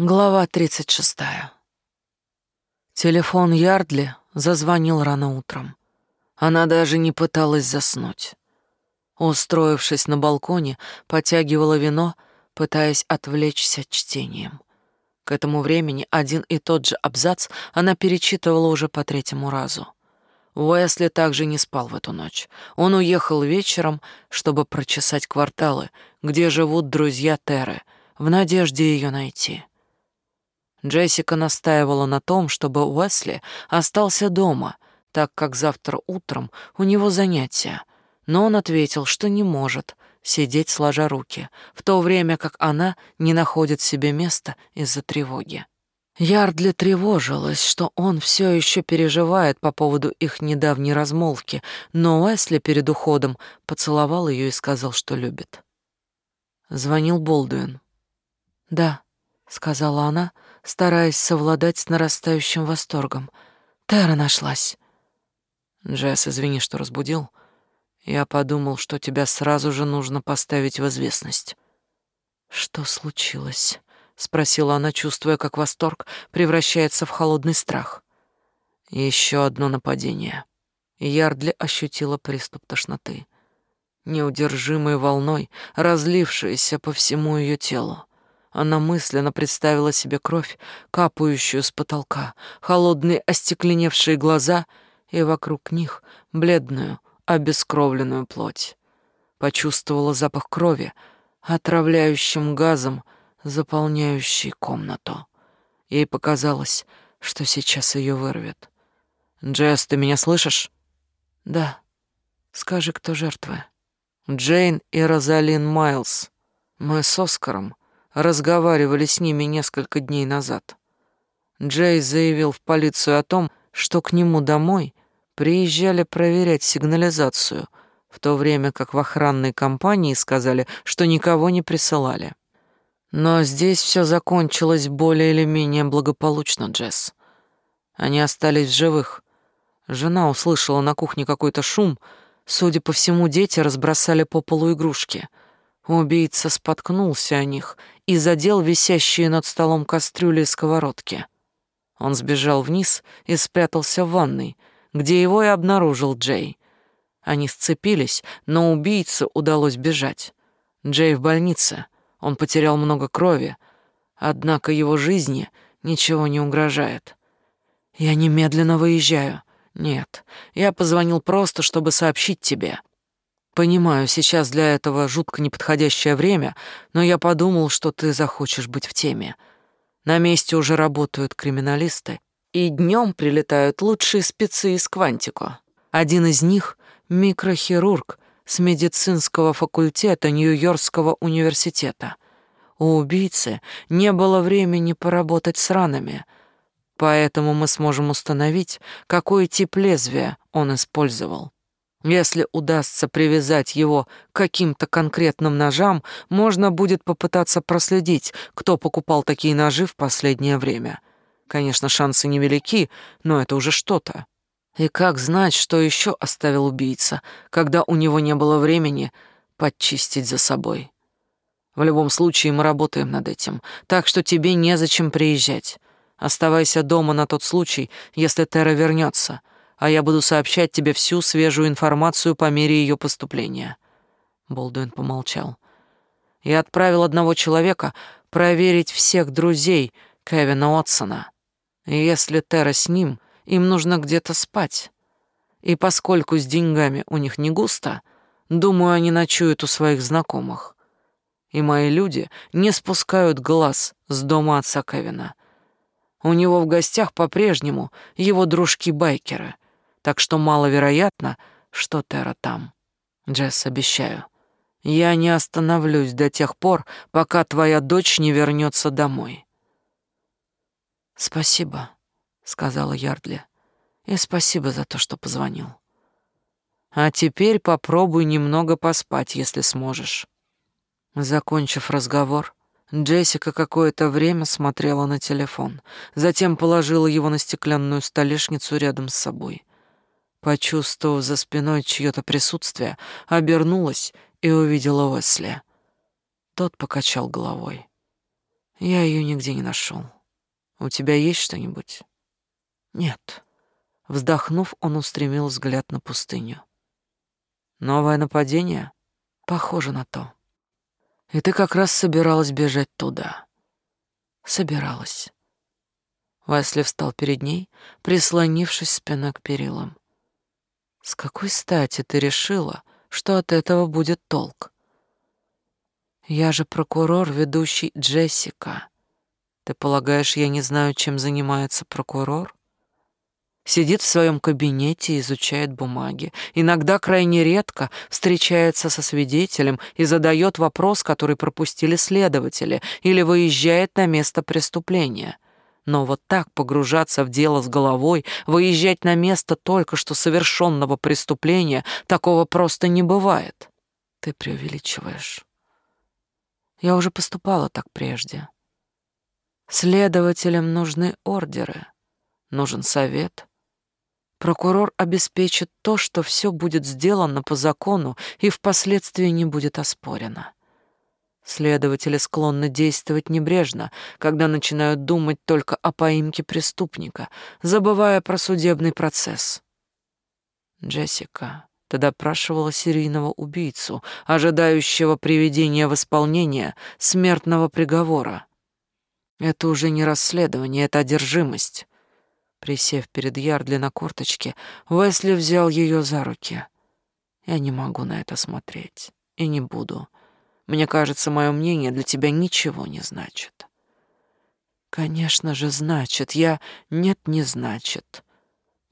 Глава 36. Телефон Ярдли зазвонил рано утром. Она даже не пыталась заснуть. Устроившись на балконе, потягивала вино, пытаясь отвлечься чтением. К этому времени один и тот же абзац она перечитывала уже по третьему разу. Уэсли также не спал в эту ночь. Он уехал вечером, чтобы прочесать кварталы, где живут друзья Теры, в надежде ее найти. Джессика настаивала на том, чтобы Уэсли остался дома, так как завтра утром у него занятия, но он ответил, что не может сидеть сложа руки, в то время как она не находит себе места из-за тревоги. Ярдли тревожилась, что он все еще переживает по поводу их недавней размолвки, но Уэсли перед уходом поцеловал ее и сказал, что любит. Звонил Болдуин. «Да», — сказала она, — стараясь совладать с нарастающим восторгом. Тера нашлась. Джесс, извини, что разбудил. Я подумал, что тебя сразу же нужно поставить в известность. Что случилось? спросила она, чувствуя, как восторг превращается в холодный страх. Еще одно нападение. Ярдли ощутила приступ тошноты, неудержимой волной, разлившейся по всему ее телу. Она мысленно представила себе кровь, капающую с потолка, холодные остекленевшие глаза и вокруг них бледную, обескровленную плоть. Почувствовала запах крови, отравляющим газом, заполняющий комнату. Ей показалось, что сейчас ее вырвет. «Джесс, ты меня слышишь?» «Да. Скажи, кто жертвы?» «Джейн и Розалин Майлз. Мы с Оскаром разговаривали с ними несколько дней назад. Джей заявил в полицию о том, что к нему домой приезжали проверять сигнализацию, в то время как в охранной компании сказали, что никого не присылали. Но здесь все закончилось более или менее благополучно, Джесс. Они остались в живых. Жена услышала на кухне какой-то шум. Судя по всему, дети разбросали по полу игрушки. Убийца споткнулся о них и задел висящие над столом кастрюли и сковородки. Он сбежал вниз и спрятался в ванной, где его и обнаружил Джей. Они сцепились, но убийце удалось бежать. Джей в больнице, он потерял много крови, однако его жизни ничего не угрожает. Я немедленно выезжаю. Нет, я позвонил просто, чтобы сообщить тебе. Понимаю, сейчас для этого жутко неподходящее время, но я подумал, что ты захочешь быть в теме. На месте уже работают криминалисты, и днем прилетают лучшие спецы из Квантико. Один из них — микрохирург с медицинского факультета Нью-Йоркского университета. У убийцы не было времени поработать с ранами, поэтому мы сможем установить, какой тип лезвия он использовал. Если удастся привязать его к каким-то конкретным ножам, можно будет попытаться проследить, кто покупал такие ножи в последнее время. Конечно, шансы невелики, но это уже что-то. И как знать, что еще оставил убийца, когда у него не было времени подчистить за собой? В любом случае мы работаем над этим, так что тебе незачем приезжать. Оставайся дома на тот случай, если Тера вернется — а я буду сообщать тебе всю свежую информацию по мере ее поступления». Болдуин помолчал. «Я отправил одного человека проверить всех друзей Кевина Отсона. Если Тера с ним, им нужно где-то спать. И поскольку с деньгами у них не густо, думаю, они ночуют у своих знакомых. И мои люди не спускают глаз с дома отца Кевина. У него в гостях по-прежнему его дружки-байкеры — так что маловероятно, что Тера там. Джесс, обещаю. Я не остановлюсь до тех пор, пока твоя дочь не вернется домой. Спасибо, сказала Ярдли. И спасибо за то, что позвонил. А теперь попробуй немного поспать, если сможешь. Закончив разговор, Джессика какое-то время смотрела на телефон, затем положила его на стеклянную столешницу рядом с собой. Почувствовав за спиной чьё-то присутствие, обернулась и увидела Уэсли. Тот покачал головой. Я ее нигде не нашел. У тебя есть что-нибудь? Нет. Вздохнув, он устремил взгляд на пустыню. Новое нападение? Похоже на то. И ты как раз собиралась бежать туда. Собиралась. Васли встал перед ней, прислонившись спиной к перилам. С какой стати ты решила, что от этого будет толк? Я же прокурор, ведущий Джессика. Ты полагаешь, я не знаю, чем занимается прокурор? Сидит в своем кабинете и изучает бумаги. Иногда крайне редко встречается со свидетелем и задает вопрос, который пропустили следователи, или выезжает на место преступления. Но вот так погружаться в дело с головой, выезжать на место только что совершенного преступления, такого просто не бывает. Ты преувеличиваешь. Я уже поступала так прежде. Следователям нужны ордеры, нужен совет. Прокурор обеспечит то, что все будет сделано по закону и впоследствии не будет оспорено. Следователи склонны действовать небрежно, когда начинают думать только о поимке преступника, забывая про судебный процесс. Джессика, ты допрашивала серийного убийцу, ожидающего приведения в исполнение смертного приговора. Это уже не расследование, это одержимость. Присев перед Ярдли на корточке, Уэсли взял ее за руки. Я не могу на это смотреть. И не буду. Мне кажется, мое мнение для тебя ничего не значит. Конечно же, значит. Я... Нет, не значит.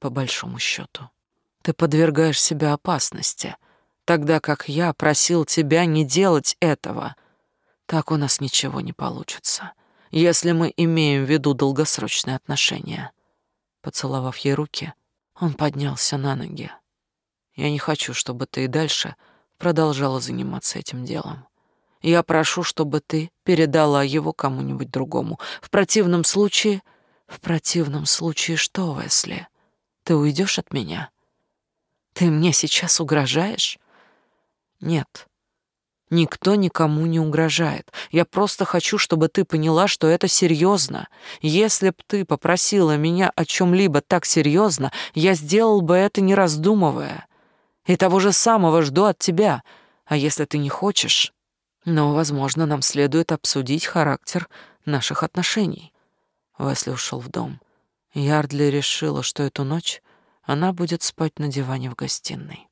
По большому счету. Ты подвергаешь себя опасности, тогда как я просил тебя не делать этого. Так у нас ничего не получится, если мы имеем в виду долгосрочные отношения. Поцеловав ей руки, он поднялся на ноги. Я не хочу, чтобы ты и дальше продолжала заниматься этим делом. Я прошу, чтобы ты передала его кому-нибудь другому. В противном случае... В противном случае что, Весли? Ты уйдешь от меня?» Ты мне сейчас угрожаешь? Нет. Никто никому не угрожает. Я просто хочу, чтобы ты поняла, что это серьезно. Если б ты попросила меня о чем либо так серьезно, я сделал бы это не раздумывая. И того же самого жду от тебя. А если ты не хочешь, но, возможно, нам следует обсудить характер наших отношений. Весли ушел в дом. Ярдли решила, что эту ночь она будет спать на диване в гостиной.